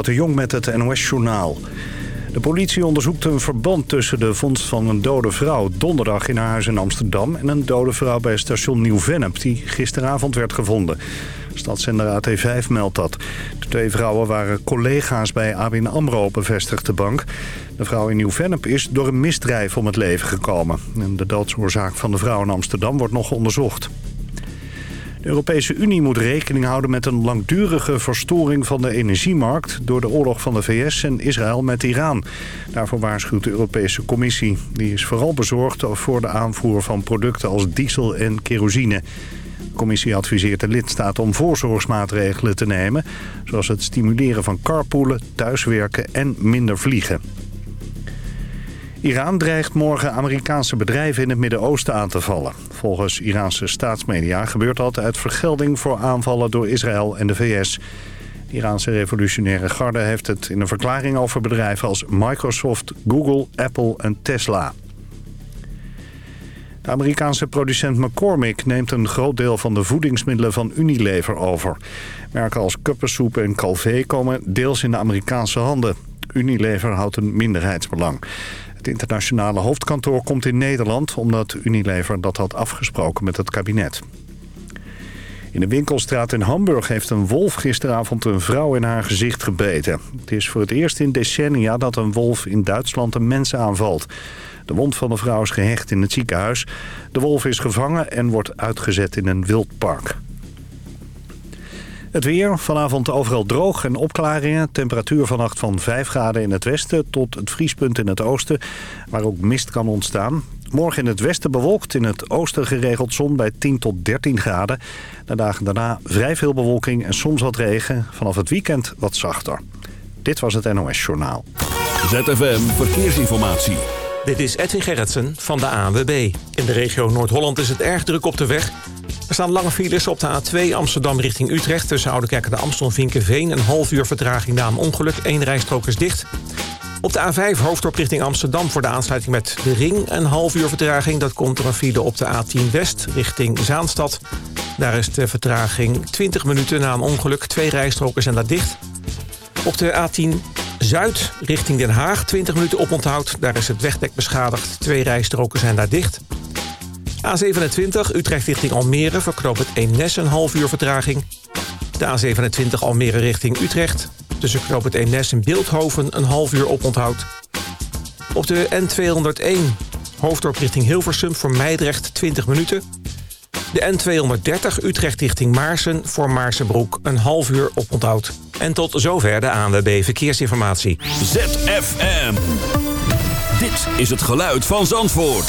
de Jong met het NOS-journaal. De politie onderzoekt een verband tussen de vondst van een dode vrouw... donderdag in haar huis in Amsterdam... en een dode vrouw bij station Nieuw-Vennep... die gisteravond werd gevonden. Stadszender AT5 meldt dat. De twee vrouwen waren collega's bij ABN AMRO, bevestigt de bank. De vrouw in Nieuw-Vennep is door een misdrijf om het leven gekomen. En de doodsoorzaak van de vrouw in Amsterdam wordt nog onderzocht. De Europese Unie moet rekening houden met een langdurige verstoring van de energiemarkt... door de oorlog van de VS en Israël met Iran. Daarvoor waarschuwt de Europese Commissie. Die is vooral bezorgd voor de aanvoer van producten als diesel en kerosine. De commissie adviseert de lidstaten om voorzorgsmaatregelen te nemen... zoals het stimuleren van carpoolen, thuiswerken en minder vliegen. Iran dreigt morgen Amerikaanse bedrijven in het Midden-Oosten aan te vallen. Volgens Iraanse staatsmedia gebeurt dat uit vergelding voor aanvallen door Israël en de VS. De Iraanse revolutionaire garde heeft het in een verklaring over bedrijven als Microsoft, Google, Apple en Tesla. De Amerikaanse producent McCormick neemt een groot deel van de voedingsmiddelen van Unilever over. Merken als kuppensoep en Calvé komen deels in de Amerikaanse handen. Unilever houdt een minderheidsbelang. Het internationale hoofdkantoor komt in Nederland... omdat Unilever dat had afgesproken met het kabinet. In de winkelstraat in Hamburg heeft een wolf gisteravond een vrouw in haar gezicht gebeten. Het is voor het eerst in decennia dat een wolf in Duitsland een mens aanvalt. De wond van de vrouw is gehecht in het ziekenhuis. De wolf is gevangen en wordt uitgezet in een wildpark. Het weer, vanavond overal droog en opklaringen. Temperatuur vannacht van 5 graden in het westen tot het vriespunt in het oosten... waar ook mist kan ontstaan. Morgen in het westen bewolkt, in het oosten geregeld zon bij 10 tot 13 graden. De dagen daarna vrij veel bewolking en soms wat regen. Vanaf het weekend wat zachter. Dit was het NOS Journaal. ZFM Verkeersinformatie. Dit is Edwin Gerritsen van de ANWB. In de regio Noord-Holland is het erg druk op de weg... Er staan lange files op de A2 Amsterdam richting Utrecht... tussen Oudekerk en de Amstel Vinkenveen. Een half uur vertraging na een ongeluk. Eén rijstrook is dicht. Op de A5 hoofddorp richting Amsterdam voor de aansluiting met de ring. Een half uur vertraging. Dat komt door een file op de A10 West richting Zaanstad. Daar is de vertraging 20 minuten na een ongeluk. Twee rijstroken zijn daar dicht. Op de A10 Zuid richting Den Haag 20 minuten oponthoud. Daar is het wegdek beschadigd. Twee rijstroken zijn daar dicht. A27 Utrecht richting Almere verknoopt het Eemnes een half uur vertraging. De A27 Almere richting Utrecht. Tussen knoop het Eemnes en Beeldhoven een half uur oponthoud. Op de N201 hoofddorp richting Hilversum voor Meidrecht 20 minuten. De N230 Utrecht richting Maarsen voor Maarsenbroek een half uur oponthoud. En tot zover de ANWB Verkeersinformatie. ZFM. Dit is het geluid van Zandvoort.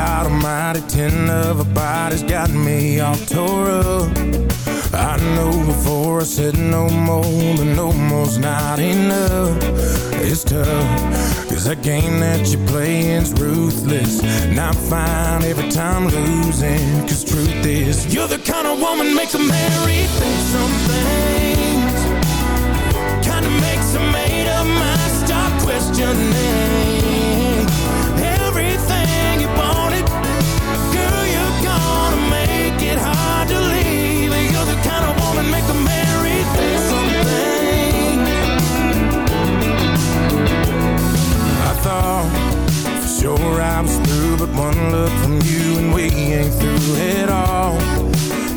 God almighty, ten of a body's got me all tore up. I know before I said no more, but no more's not enough. It's tough, cause that game that you playing's ruthless. Not fine every time losing, cause truth is, you're the kind of woman makes a man rethink some things. Kinda makes a made up mind stop questioning Sure, I was through, but one look from you and we ain't through at all.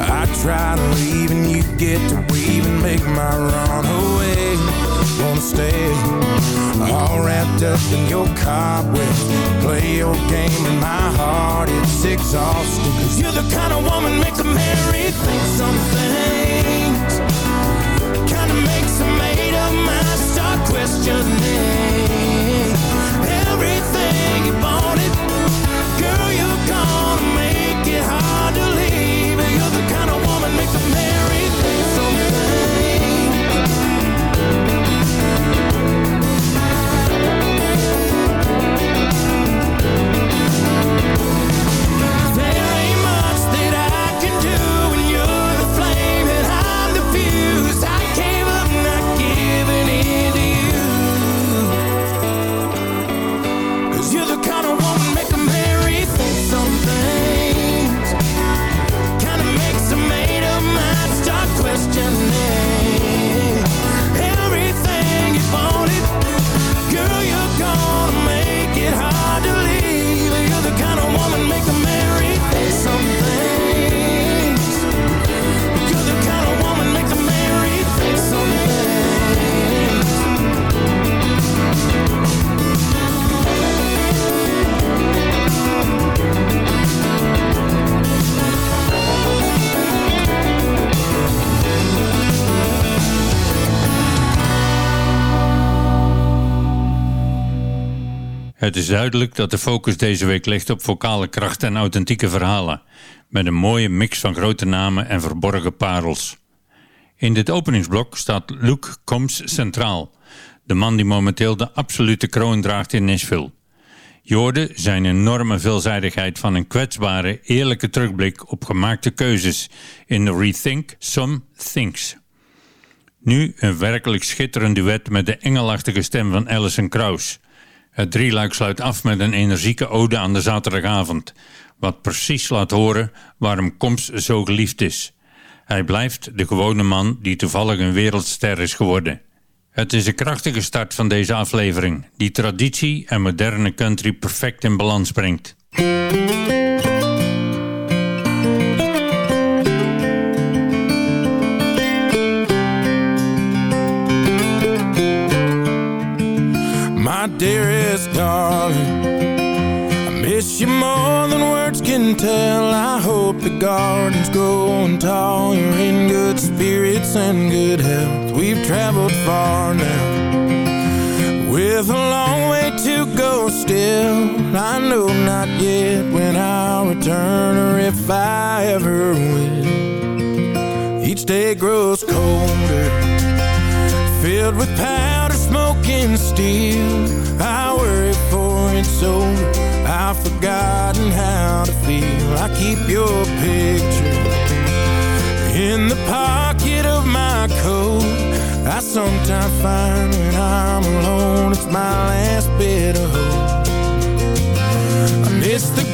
I try to leave and you get to weave and make my run away. Wanna stay all wrapped up in your cobwebs. Play your game and my heart, it's exhausting. Cause you're the kind of woman makes a man rethink some things. Kinda makes a made up mind start questioning Het is duidelijk dat de focus deze week ligt op vocale kracht en authentieke verhalen, met een mooie mix van grote namen en verborgen parels. In dit openingsblok staat Luke Combs centraal, de man die momenteel de absolute kroon draagt in Nashville. Je zijn enorme veelzijdigheid van een kwetsbare, eerlijke terugblik op gemaakte keuzes in Rethink Some Things. Nu een werkelijk schitterend duet met de engelachtige stem van Alison Krauss. Het drieluik sluit af met een energieke ode aan de zaterdagavond, wat precies laat horen waarom Combs zo geliefd is. Hij blijft de gewone man die toevallig een wereldster is geworden. Het is een krachtige start van deze aflevering, die traditie en moderne country perfect in balans brengt. Dearest darling. I miss you more than words can tell. I hope the garden's growing tall You're in good spirits and good health We've traveled far now. With a long way to go still I know not yet when I'll return Or if I ever will. Each day grows colder Filled with powder, smoke and steel. I worry for it's over I've forgotten how to feel. I keep your picture In the pocket of my coat. I sometimes find when I'm alone It's my last bit of hope. I miss the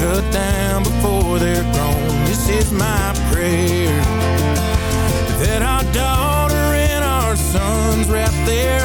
cut down before they're grown. This is my prayer that our daughter and our sons wrap their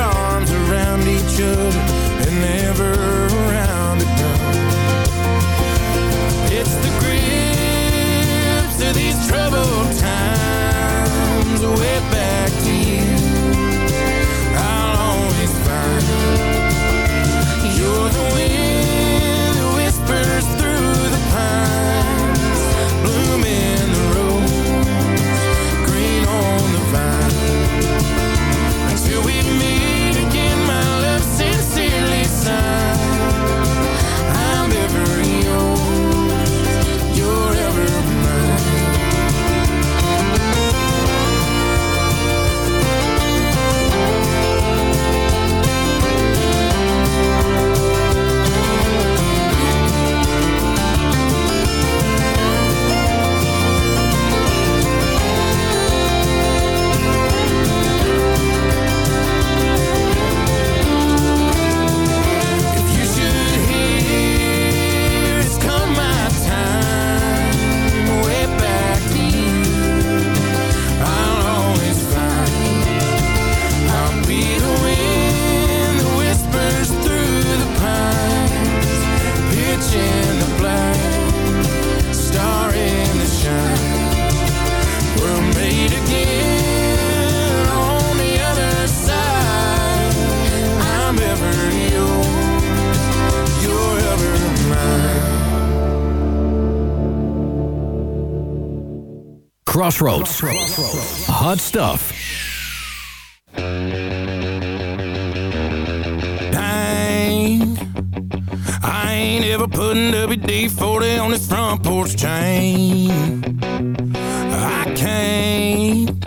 Crossroads. Hot stuff. Dang. I ain't ever putting WD-40 on this front porch chain. I can't.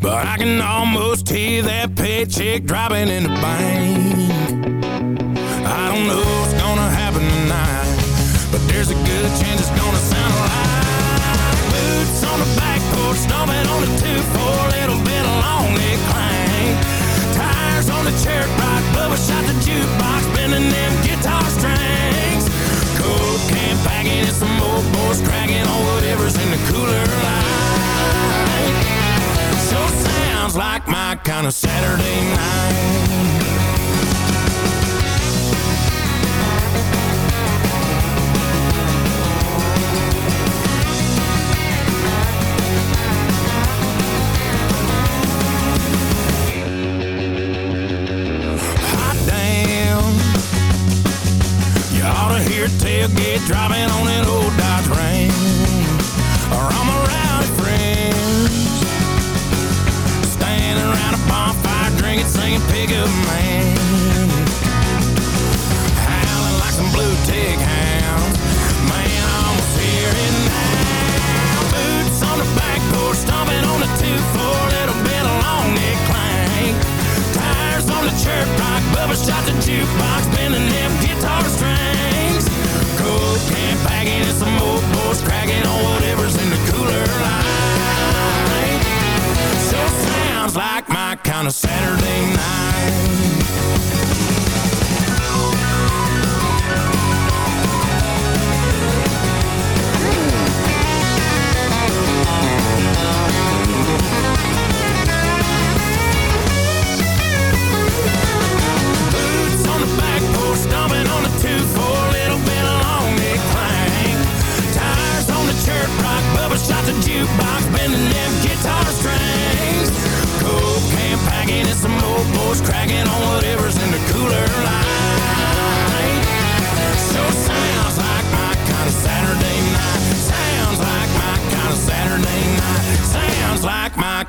But I can almost hear that paycheck dropping in the bank. I don't know what's gonna happen tonight. But there's a good chance it's gonna snowman on the tube for a little bit of lonely clang. Tires on the cherry rock, Bubba shot the jukebox, bending them guitar strings. Coke can packing and some old boys cracking on whatever's in the cooler light. So sounds like my kind of Saturday night.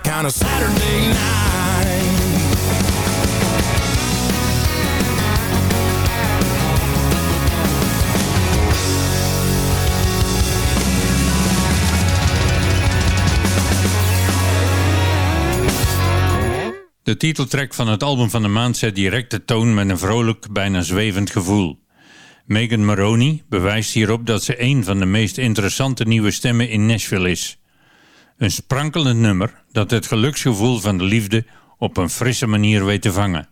Saturday night De titeltrack van het album van de maand zet direct de toon met een vrolijk, bijna zwevend gevoel. Megan Maroney bewijst hierop dat ze een van de meest interessante nieuwe stemmen in Nashville is. Een sprankelend nummer dat het geluksgevoel van de liefde op een frisse manier weet te vangen.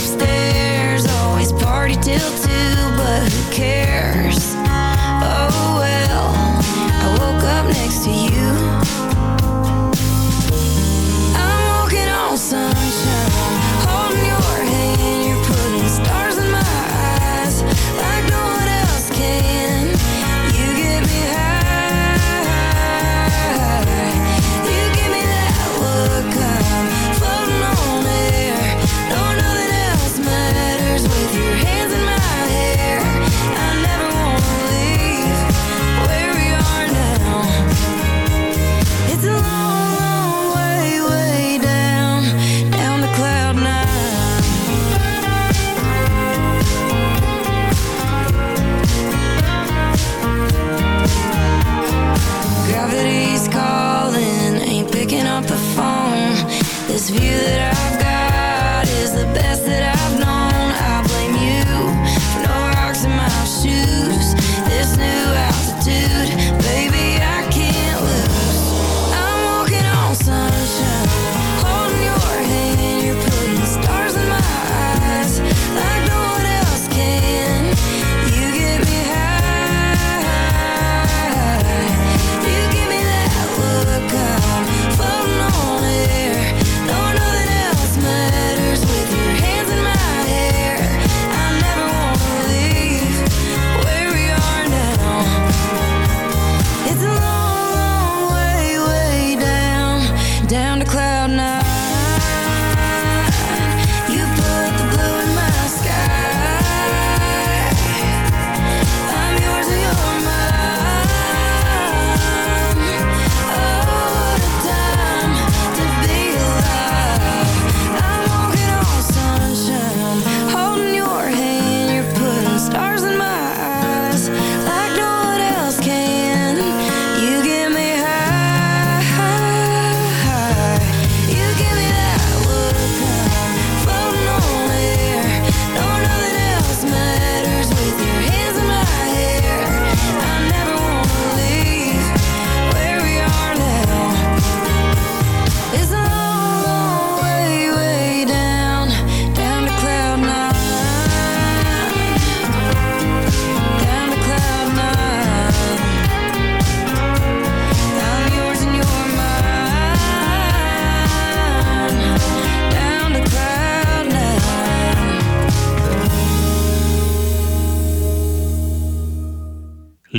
upstairs, always party till two, but who cares?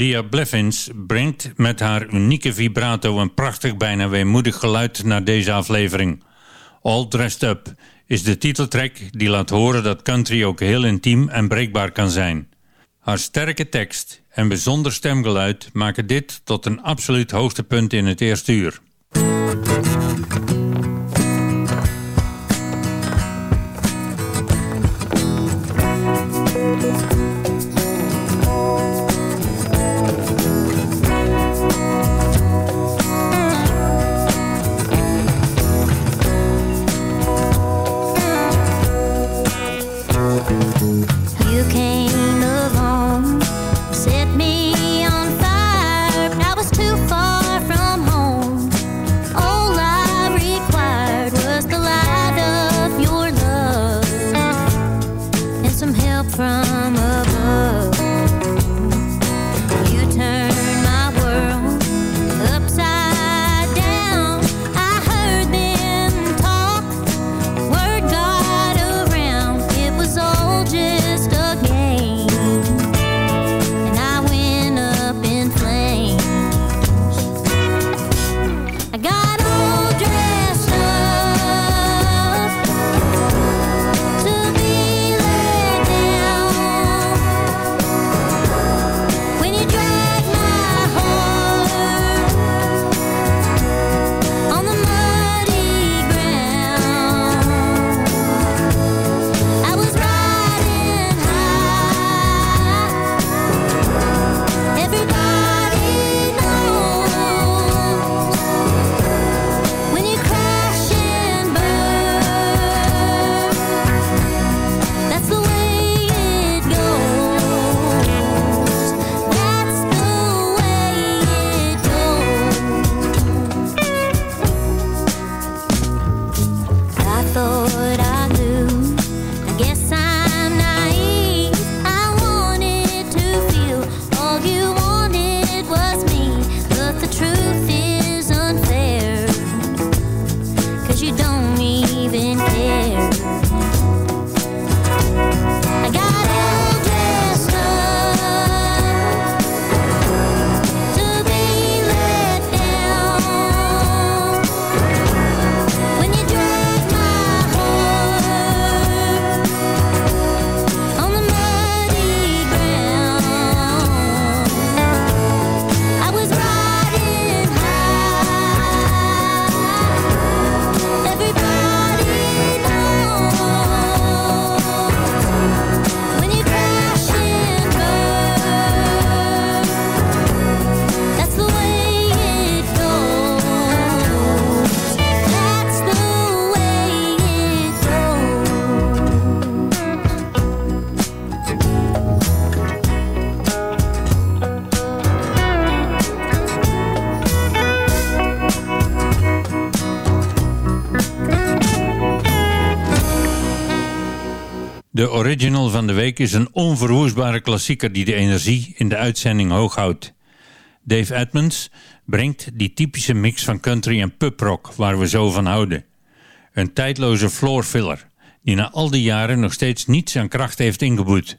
Leah Blevins brengt met haar unieke vibrato een prachtig bijna weemoedig geluid naar deze aflevering. All Dressed Up is de titeltrack die laat horen dat country ook heel intiem en breekbaar kan zijn. Haar sterke tekst en bijzonder stemgeluid maken dit tot een absoluut hoogtepunt in het eerste uur. Original van de week is een onverwoestbare klassieker die de energie in de uitzending hoog houdt. Dave Edmonds brengt die typische mix van country en pubrock waar we zo van houden. Een tijdloze floorfiller die na al die jaren nog steeds niets aan kracht heeft ingeboet.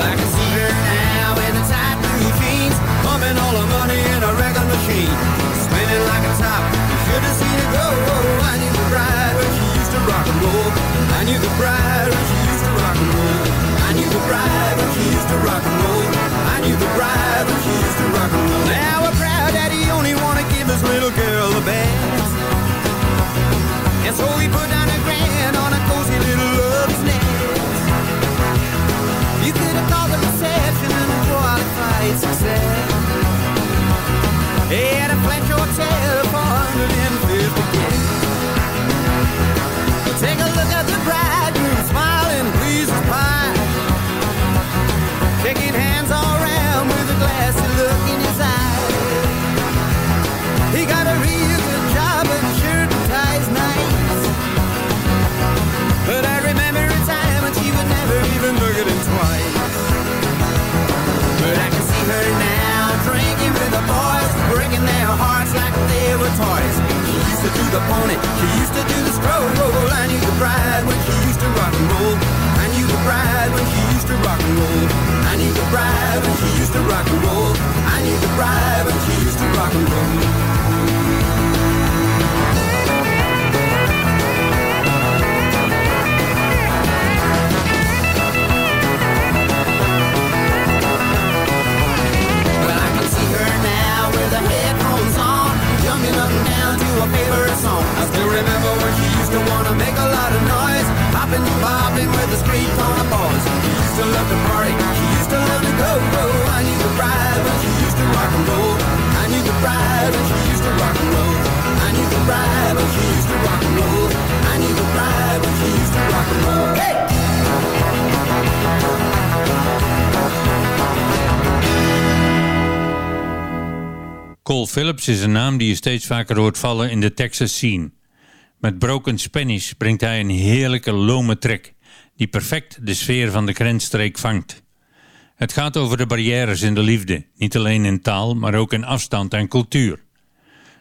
I can see her now in a tight blue jeans, pumping all her money in a ragged machine, spending like a top. If you'd have seen her grow, I knew the bride when she used to rock and roll you the bride, the keys to rock and roll. Now we're proud that he only wanna give his little girl the best. And so he put down a grand on a cozy little love's nest. You could have called the reception and qualified success. He had a flash hotel. Phillips is een naam die je steeds vaker hoort vallen in de Texas scene. Met Broken Spanish brengt hij een heerlijke lome track die perfect de sfeer van de grensstreek vangt. Het gaat over de barrières in de liefde, niet alleen in taal, maar ook in afstand en cultuur.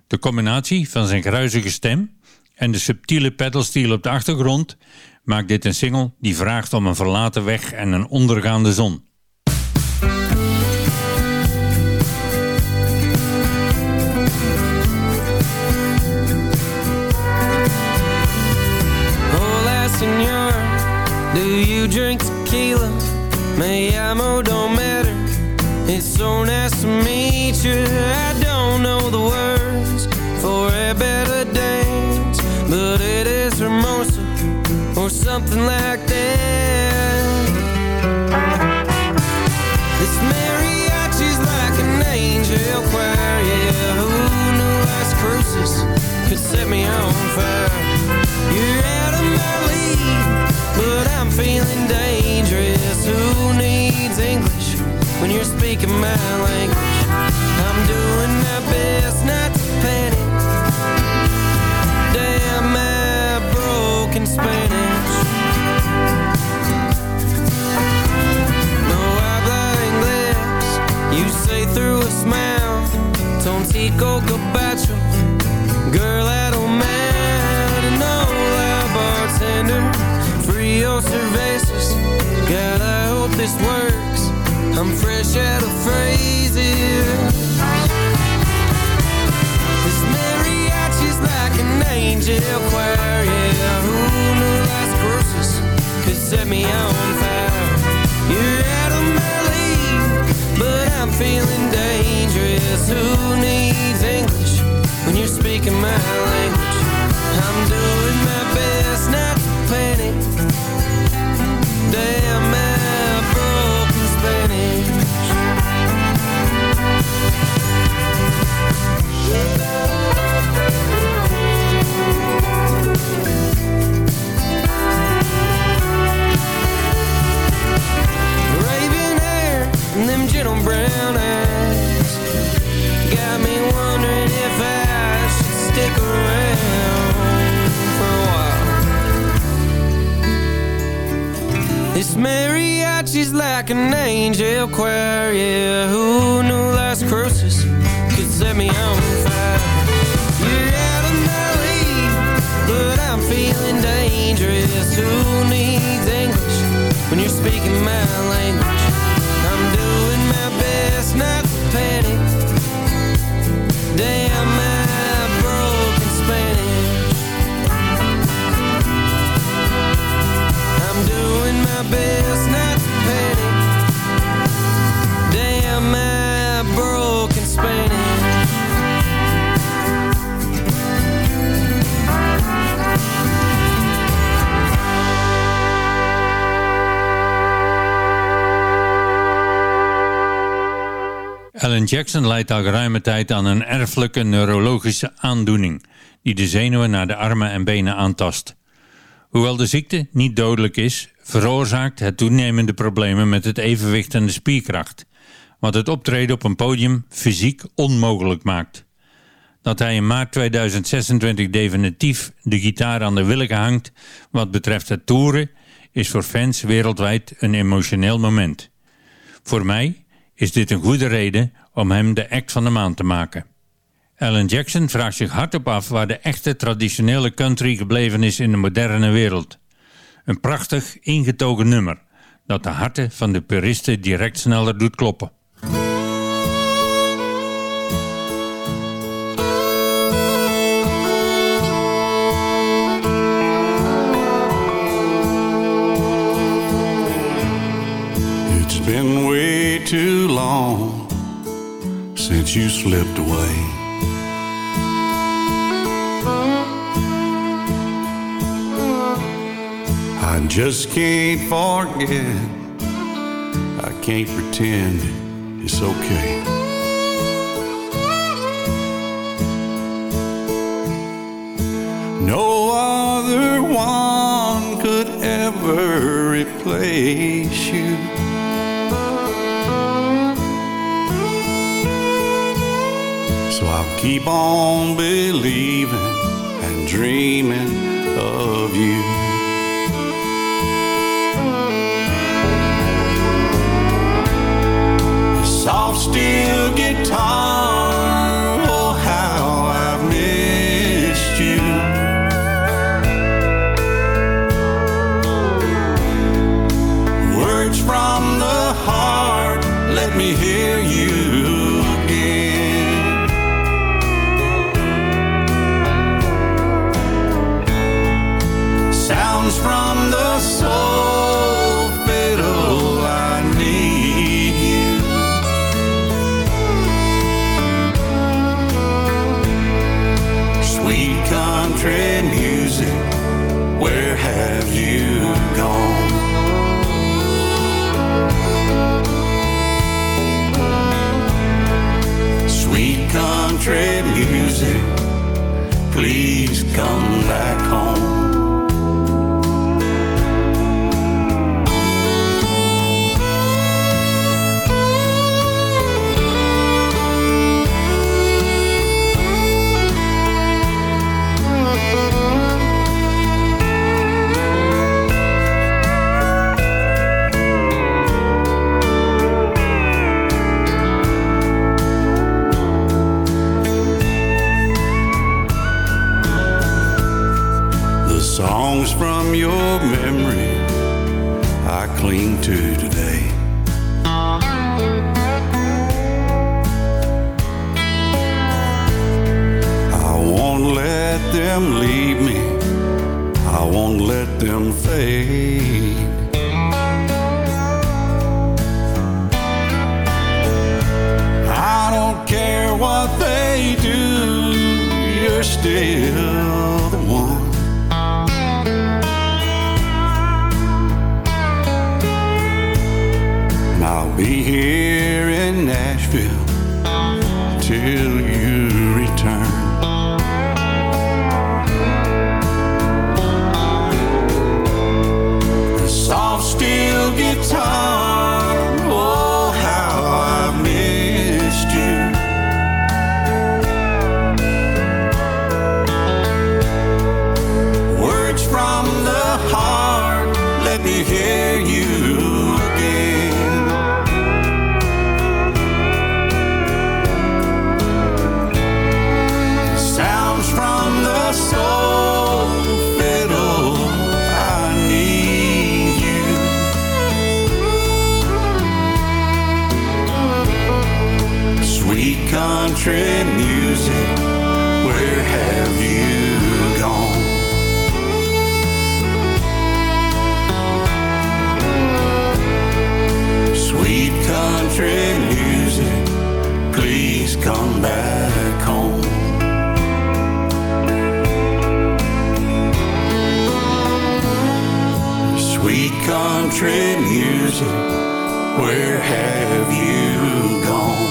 De combinatie van zijn gruizige stem en de subtiele pedalsteel op de achtergrond maakt dit een single die vraagt om een verlaten weg en een ondergaande zon. You drink tequila? Me llamo, don't matter. It's so nice to meet you. I don't know the words for a better dance, but it is Hermosa or something like that. This mariachi's like an angel choir, yeah. Who knew Las Cruces could set me on fire? You're out of my league, feeling dangerous. Who needs English when you're speaking my language? I'm doing my best not to panic. Damn my broken Spanish. No habla inglés, you say through a smile. Tontico Gabacho, frio cervezas. God, I hope this works. I'm fresh out of phrases. This mariachi's like an angel choir, yeah. Who knew Las Cruces could set me on fire? You're out of my league, but I'm feeling dangerous. Who needs English when you're speaking my language? I'm doing my best not to panic. Them gentle brown eyes. Got me wondering Mariachi's like an angel choir, yeah Who knew Las Cruces could set me on fire? You're out of my league, but I'm feeling dangerous. Who needs English when you're speaking my language? Alan Jackson lijdt al geruime tijd aan een erfelijke neurologische aandoening die de zenuwen naar de armen en benen aantast. Hoewel de ziekte niet dodelijk is, veroorzaakt het toenemende problemen met het evenwicht en de spierkracht, wat het optreden op een podium fysiek onmogelijk maakt. Dat hij in maart 2026 definitief de gitaar aan de willigen hangt wat betreft het toeren, is voor fans wereldwijd een emotioneel moment. Voor mij is dit een goede reden om hem de act van de maand te maken. Alan Jackson vraagt zich hardop af waar de echte traditionele country gebleven is in de moderne wereld. Een prachtig, ingetogen nummer dat de harten van de puristen direct sneller doet kloppen. Been way too long since you slipped away. I just can't forget. I can't pretend it's okay. No other one could ever replace you. I'll keep on believing and dreaming of you. soft steel guitar. Come back home. Sweet country music, where have you gone?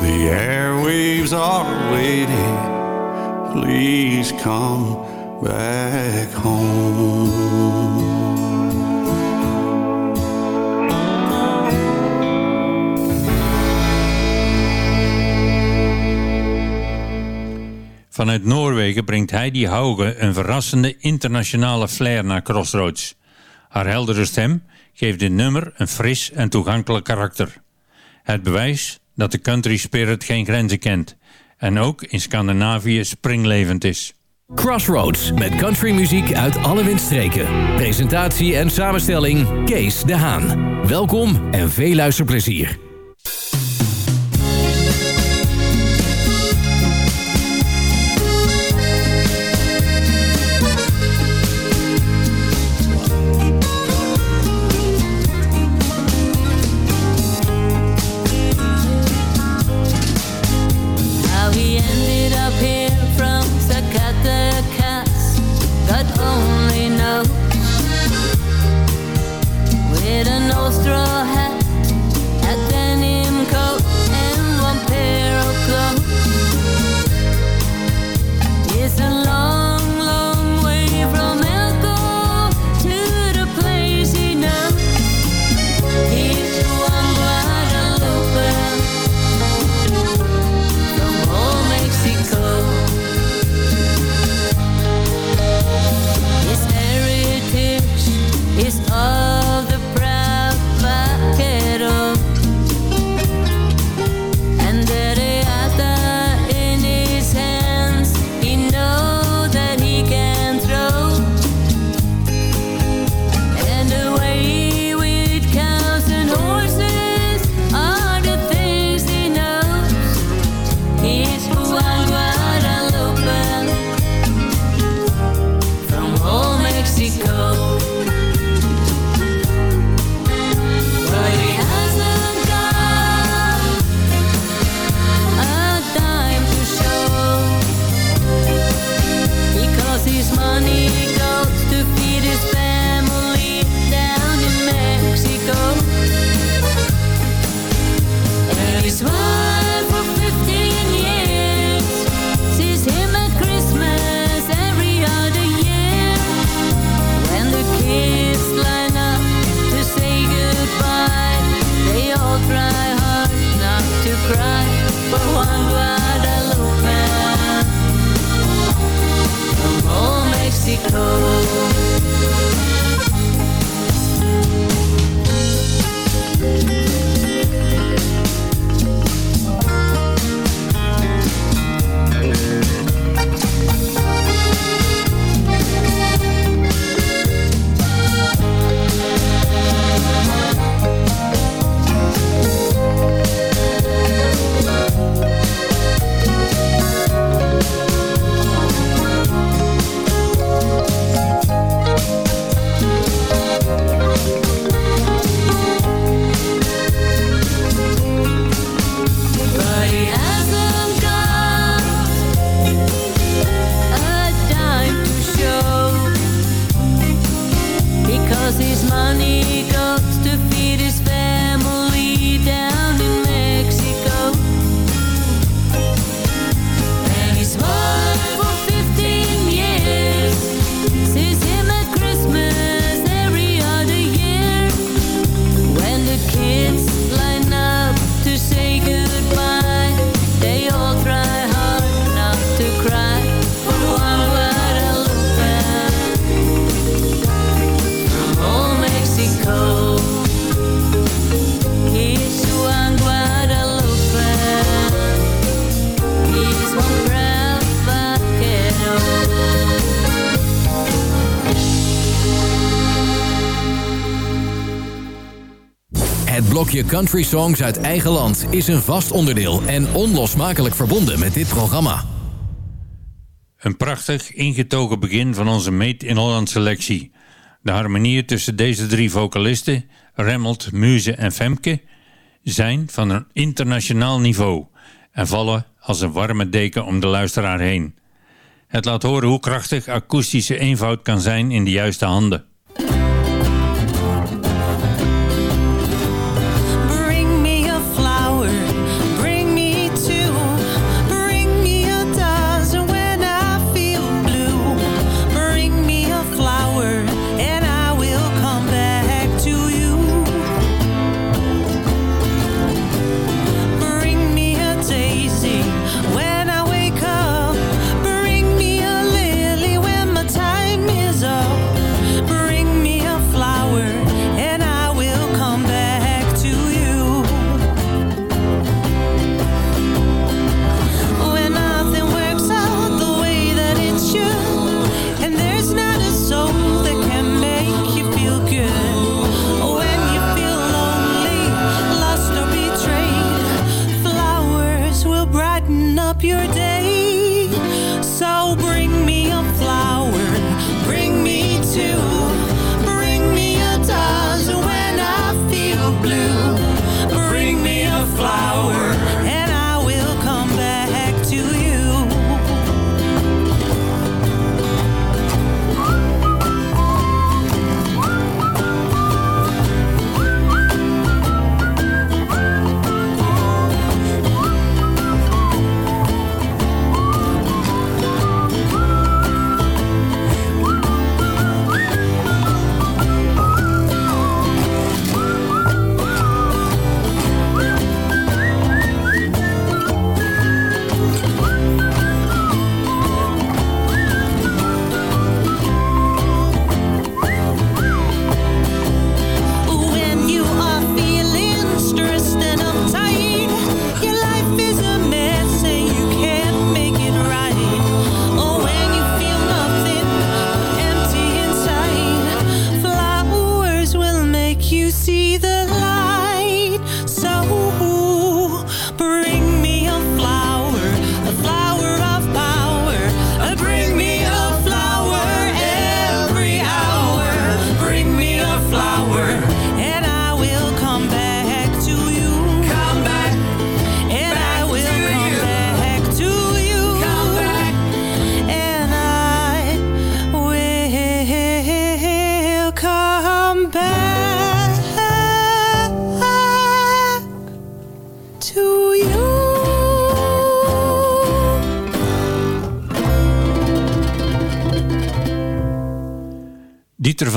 The airwaves are waiting. Please come back home. Vanuit Noorwegen brengt Heidi Hauge een verrassende internationale flair naar Crossroads. Haar heldere stem geeft dit nummer een fris en toegankelijk karakter. Het bewijs dat de country spirit geen grenzen kent en ook in Scandinavië springlevend is. Crossroads met countrymuziek uit alle windstreken. Presentatie en samenstelling Kees de Haan. Welkom en veel luisterplezier. Blokje country songs uit eigen land is een vast onderdeel en onlosmakelijk verbonden met dit programma. Een prachtig ingetogen begin van onze Made in Holland selectie. De harmonieën tussen deze drie vocalisten, Remmelt, Muze en Femke, zijn van een internationaal niveau en vallen als een warme deken om de luisteraar heen. Het laat horen hoe krachtig akoestische eenvoud kan zijn in de juiste handen.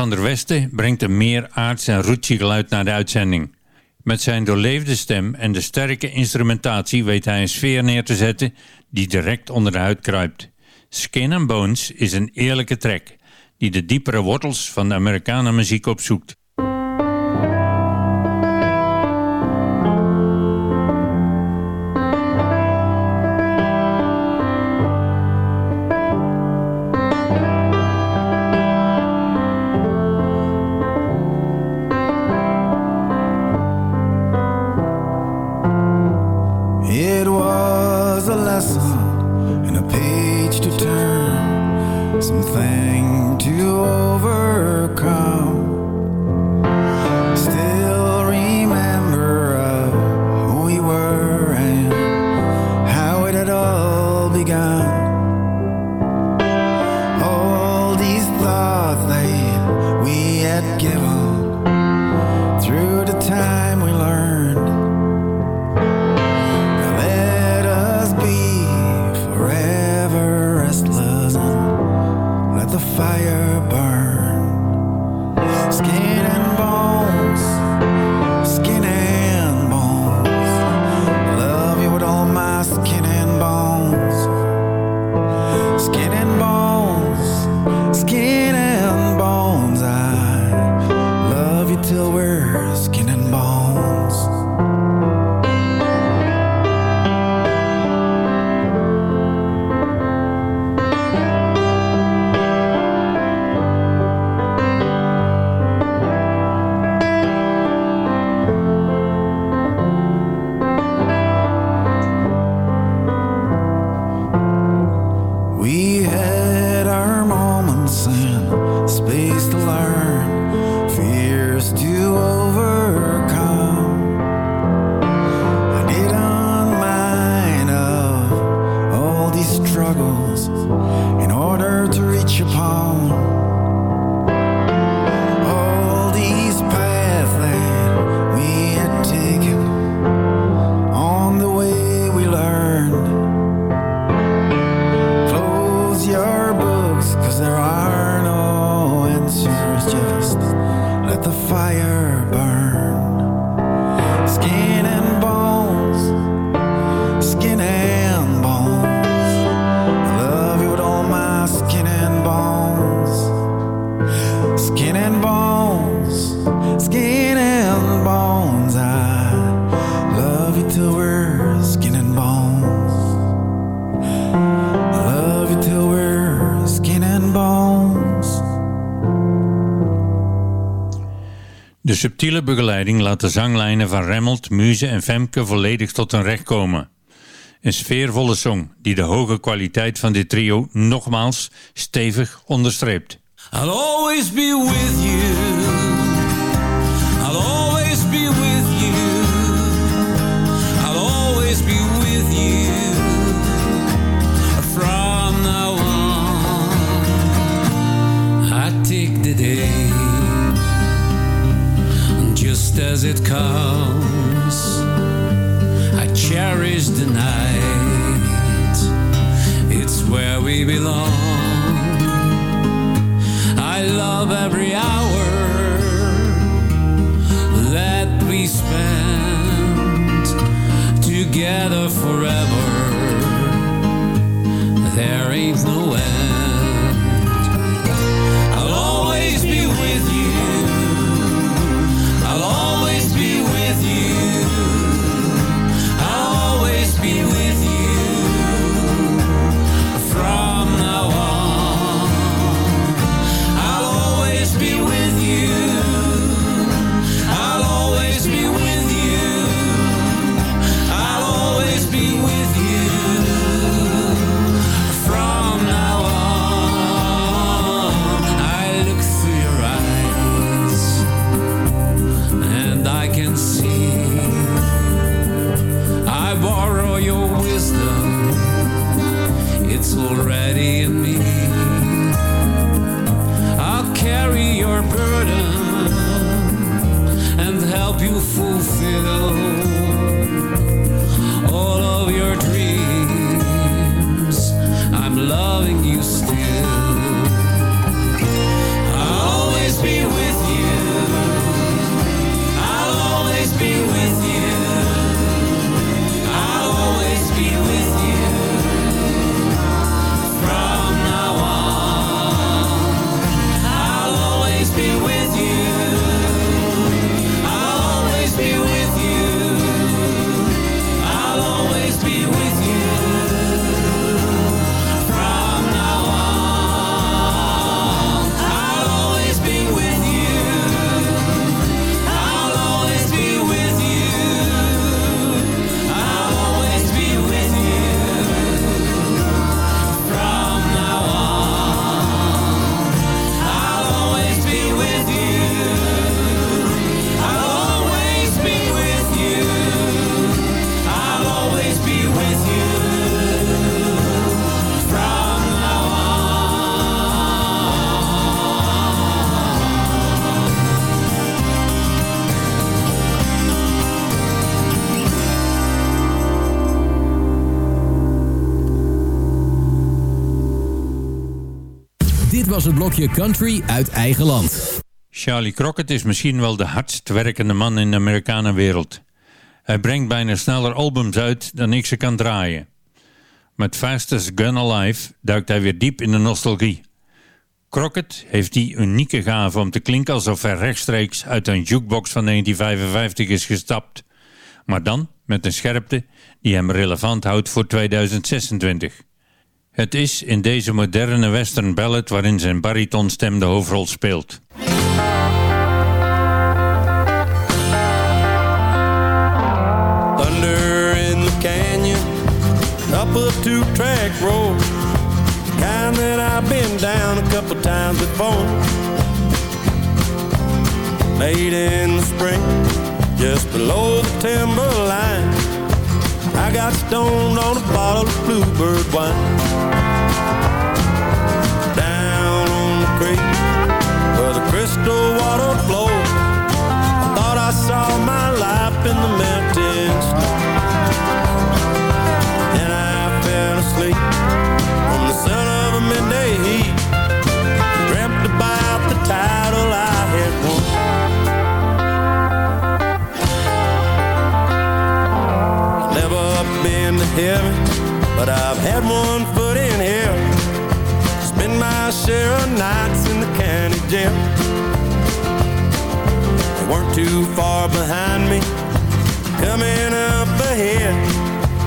van Westen brengt een meer aards en rootsy geluid naar de uitzending. Met zijn doorleefde stem en de sterke instrumentatie weet hij een sfeer neer te zetten die direct onder de huid kruipt. Skin and Bones is een eerlijke trek die de diepere wortels van de Amerikaanse muziek opzoekt. subtiele begeleiding laat de zanglijnen van Remmelt, Muze en Femke volledig tot hun recht komen. Een sfeervolle song die de hoge kwaliteit van dit trio nogmaals stevig onderstreept. Always be with you. Blokje Country uit eigen land. Charlie Crockett is misschien wel de hardst werkende man in de Amerikanenwereld. Hij brengt bijna sneller albums uit dan ik ze kan draaien. Met Fastest Gun Alive duikt hij weer diep in de nostalgie. Crockett heeft die unieke gave om te klinken alsof hij rechtstreeks uit een jukebox van 1955 is gestapt. Maar dan met een scherpte die hem relevant houdt voor 2026. Het is in deze moderne western ballad waarin zijn baritonstem de hoofdrol speelt. Thunder in the canyon, up a two-track road, kind that I've been down a couple times before. Late in the spring, just below the timber line, I got stoned on a bottle of bluebird wine. Down on the creek, where the crystal water flows, I thought I saw my life in the melting heaven, but I've had one foot in hell. Spend my share of nights in the county jail. They weren't too far behind me. Coming up ahead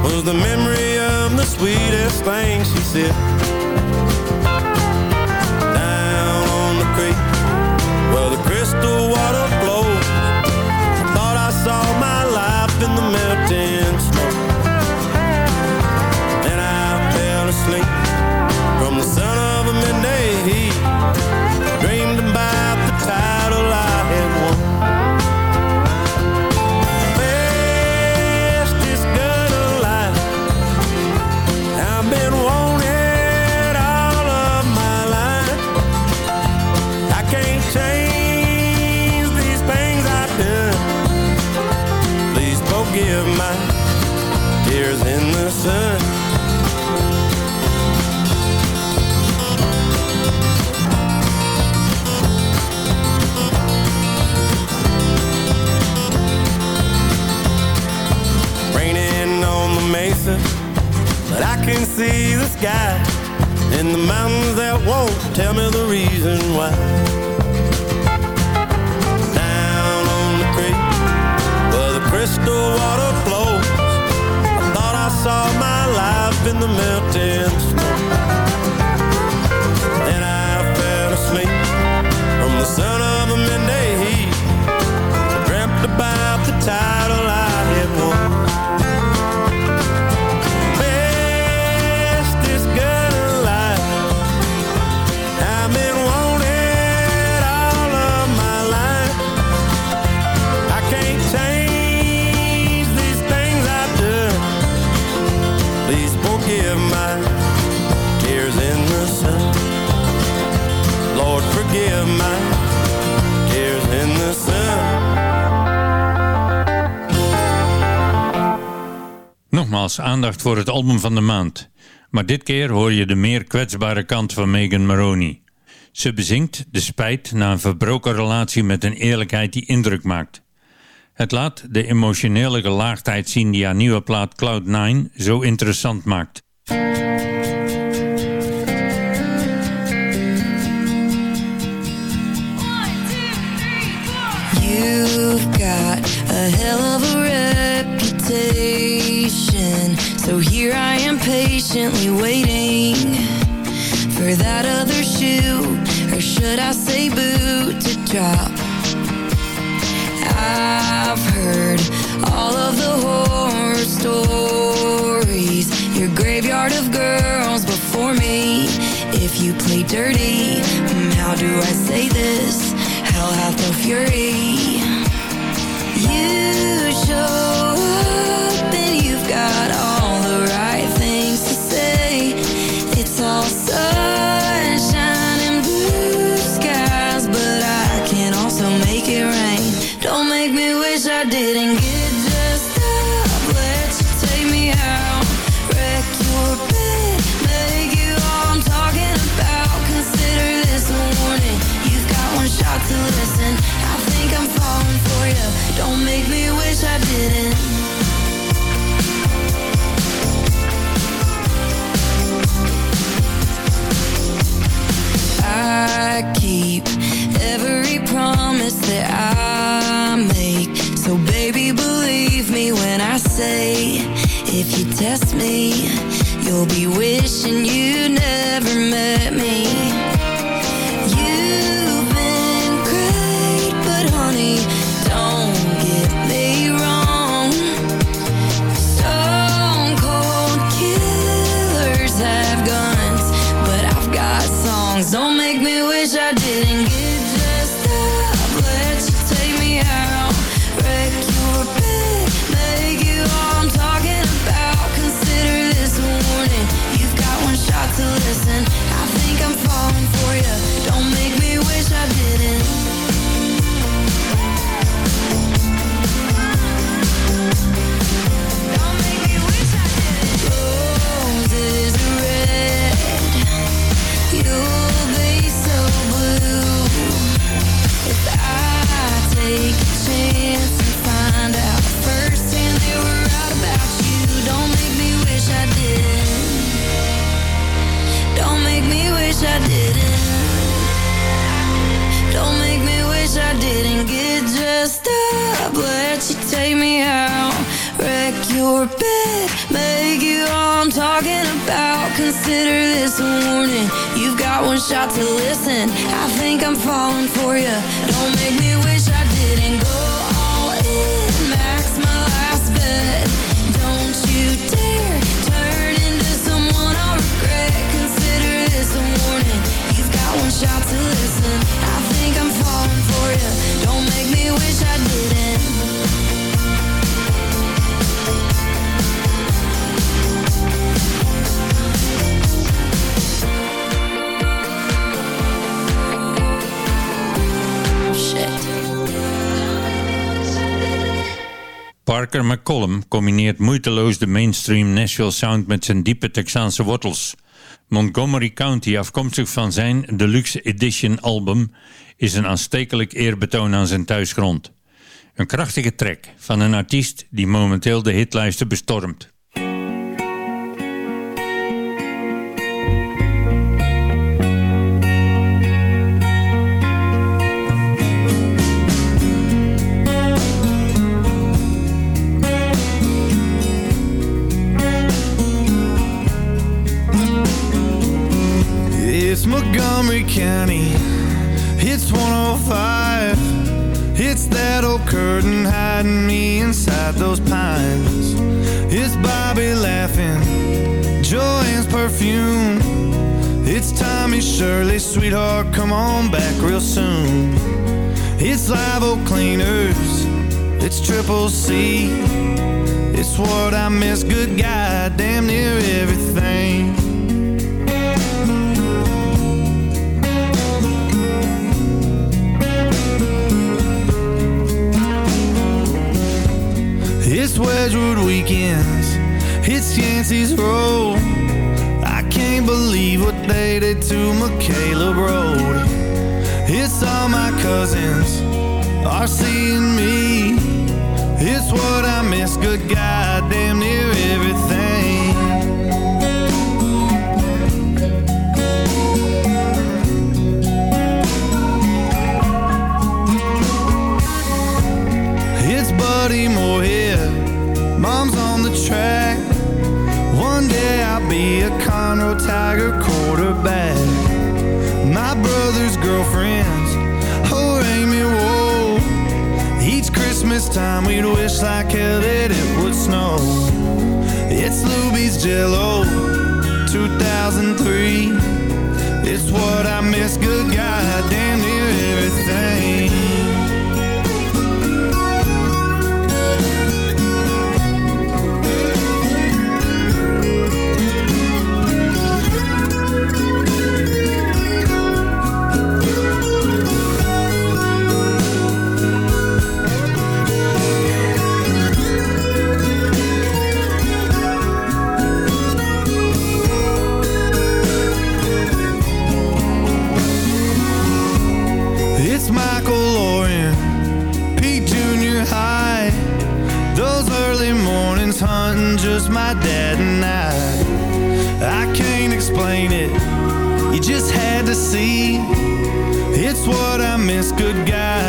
was the memory of the sweetest thing she said. Sun. Raining on the mesa, but I can see the sky and the mountains that won't tell me the reason why. Down on the creek where the crystal water saw my life in the melting Nogmaals aandacht voor het album van de maand. Maar dit keer hoor je de meer kwetsbare kant van Megan Maroney. Ze bezingt de spijt na een verbroken relatie met een eerlijkheid die indruk maakt. Het laat de emotionele gelaagdheid zien die haar nieuwe plaat Cloud9 zo interessant maakt. So here I am patiently waiting for that other shoe, or should I say boot, to drop. I've heard all of the horror stories, your graveyard of girls before me. If you play dirty, how do I say this? Hell hath no fury. You your bed, make you all I'm talking about. Consider this a warning. You've got one shot to listen. I think I'm falling for you. Don't make me wish I didn't go all in, max my last bet. Don't you dare turn into someone I'll regret. Consider this a warning. You've got one shot to listen. I think I'm falling for you. Don't make me wish I didn't. Parker McCollum combineert moeiteloos de mainstream Nashville sound met zijn diepe Texaanse wortels. Montgomery County, afkomstig van zijn Deluxe Edition album, is een aanstekelijk eerbetoon aan zijn thuisgrond. Een krachtige track van een artiest die momenteel de hitlijsten bestormt. Montgomery County. It's 105. It's that old curtain hiding me inside those pines. It's Bobby laughing, Joanne's perfume. It's Tommy Shirley, sweetheart, come on back real soon. It's live oak cleaners. It's triple C. It's what I miss, good guy, damn near everything. It's Wedgwood weekends. It's Yancey's Road. I can't believe what they did to McCaleb Road. It's all my cousins are seeing me. It's what I miss, good God, damn near everything. It's Buddy the track. One day I'll be a Conroe Tiger quarterback. My brother's girlfriends, oh Amy, whoa. Each Christmas time we'd wish like hell that it would snow. It's Luby's Jello, 2003. It's what I miss, good God, just my dad and I. I can't explain it, you just had to see. It's what I miss, good God,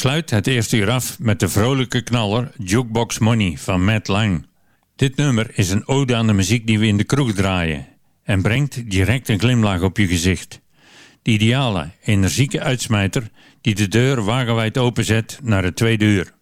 sluit het eerste uur af met de vrolijke knaller Jukebox Money van Matt Lang. Dit nummer is een ode aan de muziek die we in de kroeg draaien en brengt direct een glimlach op je gezicht. De ideale, energieke uitsmijter die de deur wagenwijd openzet naar het tweede uur.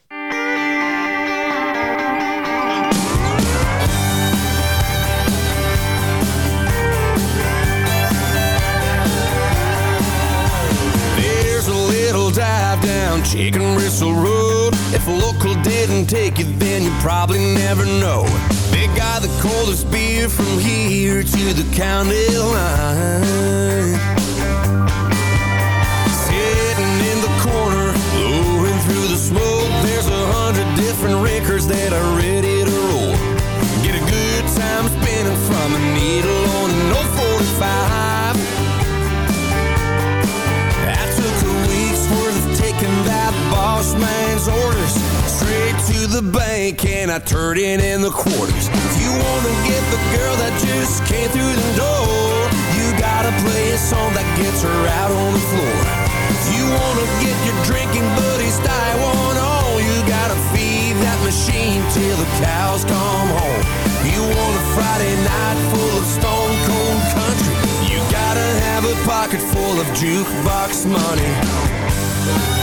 Chicken Bristle Road. If a local didn't take it, then you probably never know. They got the coldest beer from here to the county line. Sitting in the corner, blowing through the smoke. There's a hundred different records that are ready to roll. Get a good time spinning from a needle on an 045. To the bank and I turn it in the quarters. If you wanna get the girl that just came through the door, you gotta play a song that gets her out on the floor. If you wanna get your drinking buddies die one on, you gotta feed that machine till the cows come home. You want a Friday night full of stone cold country. You gotta have a pocket full of jukebox money.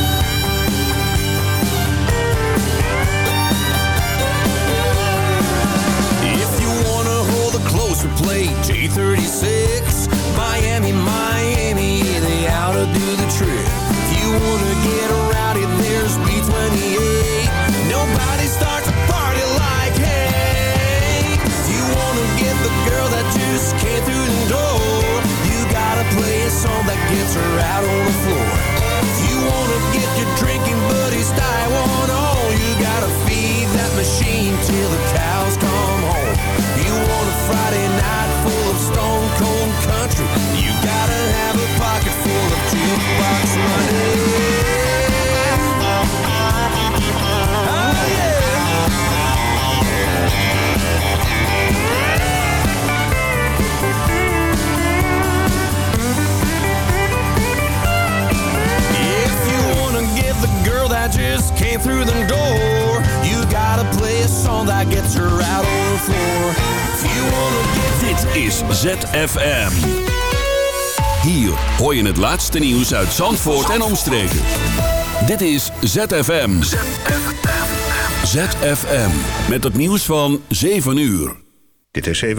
Hold a closer play, J36, Miami, Miami, they ought to do the trick. If you wanna get rowdy, there's B28. Nobody starts a party like hey. If you wanna get the girl that just came through the door, you gotta play a song that gets her out on the floor. If you wanna get your drinking buddies die one on, you gotta feed that machine till the cows come You want a Friday night full of stone cold country, you gotta have a pocket full of jukebox money. Oh yeah. If you wanna get the girl that just came through the door, gotta play a song that gets her out on the floor. If you wanna get Dit is ZFM. Hier hoor je het laatste nieuws uit Zandvoort en omstreken. Dit is ZFM. ZFM. Met het nieuws van 7 uur. Dit is Eva